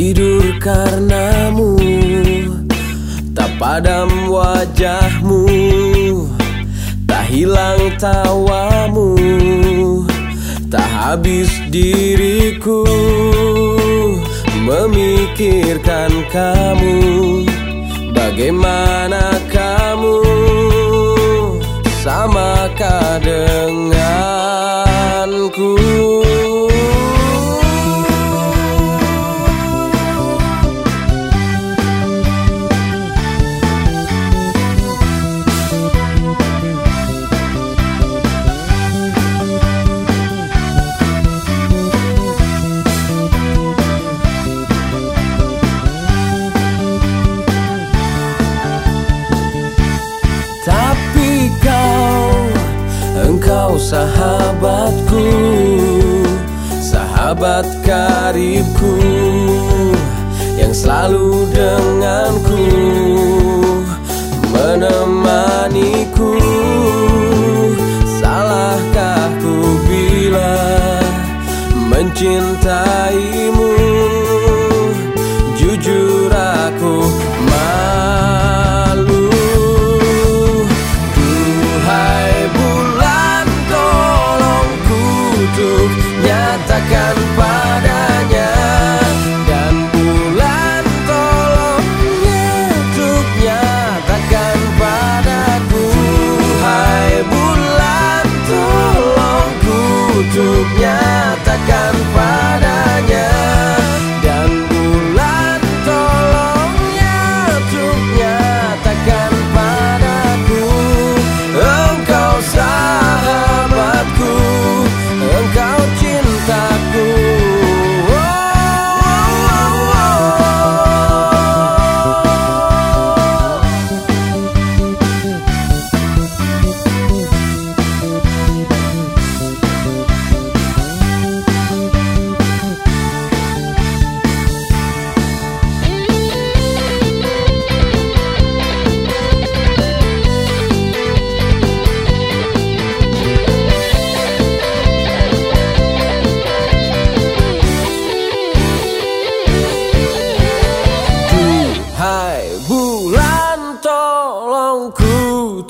tidur karenamu Tak padam wajahmu Tak hilang tawamu Tak habis diriku Memikirkan kamu. Bagaimana kamu? Samakah denganku sahabatku Sahabat karibku Yang selalu denganku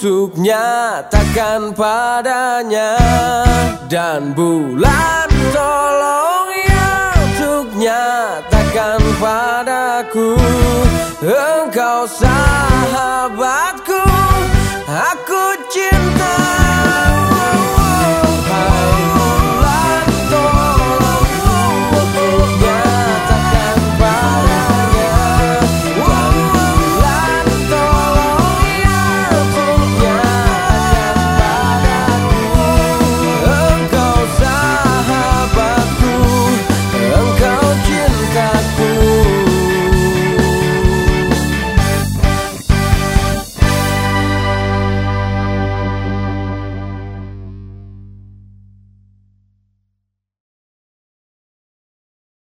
untuk nyatakan padanya. Dan bulan tolong ya untuk nyatakan padaku. Engkau sahabatku aku cinta